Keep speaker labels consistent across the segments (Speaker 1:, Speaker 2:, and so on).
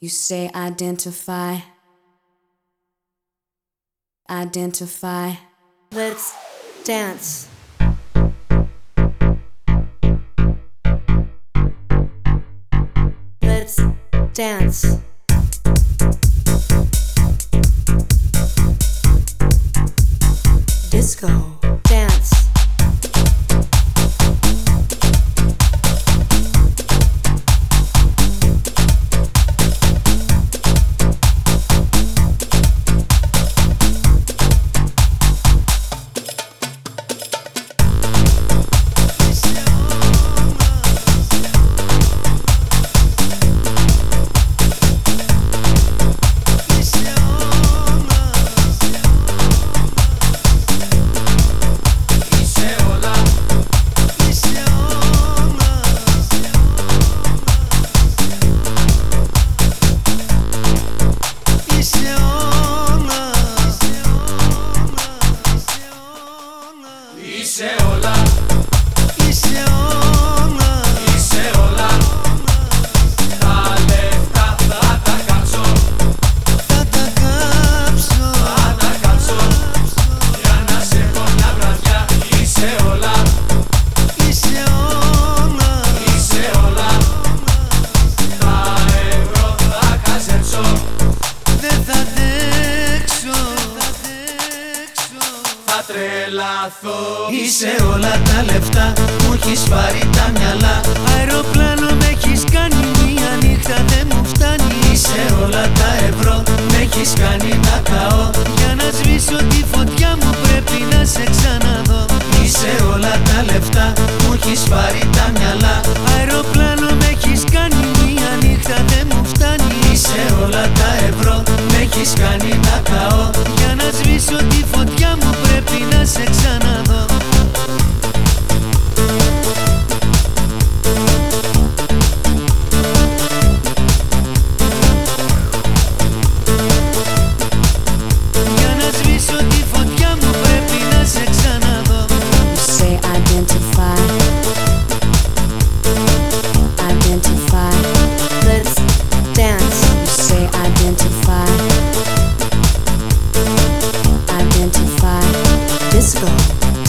Speaker 1: You say identify. Identify.
Speaker 2: Let's dance. Let's dance. Disco.
Speaker 3: Τρελαθώ Είσαι όλα τα λεφτά Μου έχεις πάρει τα μυαλά.
Speaker 1: Αεροπλάνο με έχεις κάνει Μια νύχτα δεν μου φτάνει. Είσαι
Speaker 3: όλα τα ευρώ Με έχεις κάνει να καώ.
Speaker 1: Για να σβήσω τη φωτιά μου Πρέπει να σε ξαναδώ.
Speaker 3: Είσαι όλα τα λεφτά Μου έχεις πάρει τα μυαλά.
Speaker 1: Αεροπλάνο με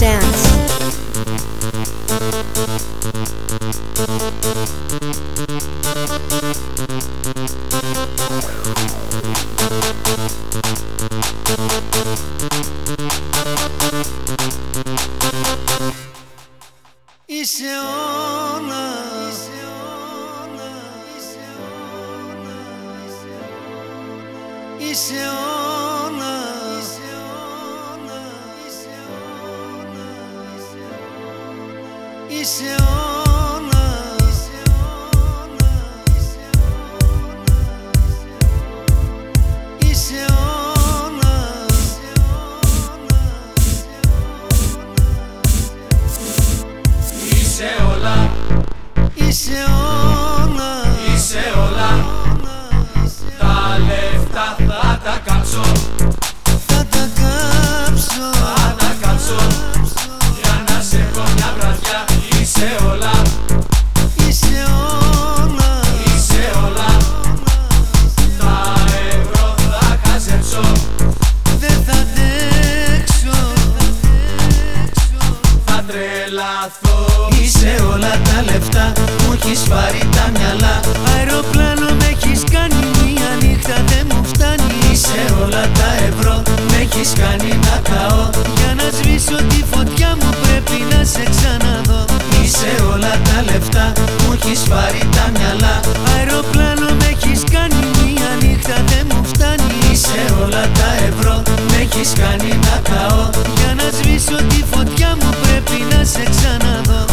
Speaker 2: dance. İşe
Speaker 1: ona. Είσαι όλα Είσαι
Speaker 4: όλα Είσαι
Speaker 3: όλα.
Speaker 4: Είσαι όλα Είσαι όλα.
Speaker 3: Τα λεφτά θα τα κάψω λεφτά Μου έχεις πάρει τα μυαλά.
Speaker 1: Αεροπλάνο με έχεις κάνει μια νύχτα δεν μου φτάνει. Είσαι
Speaker 3: όλα τα ευρώ με έχεις κάνει να καώ.
Speaker 1: Για να σβήσω τη φωτιά μου πρέπει να σε ξαναδώ.
Speaker 3: Είσαι όλα τα λεφτά μου έχεις πάρει τα μυαλά.
Speaker 1: Αεροπλάνο με έχεις κάνει μια νύχτα δεν μου φτάνει. Είσαι όλα τα ευρώ
Speaker 3: με έχεις κάνει να καώ.
Speaker 1: Για να σβήσω τη φωτιά μου πρέπει να σε ξαναδώ.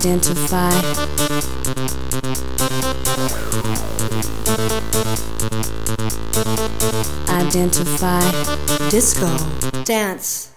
Speaker 1: Identify. Identify.
Speaker 2: Disco. Dance.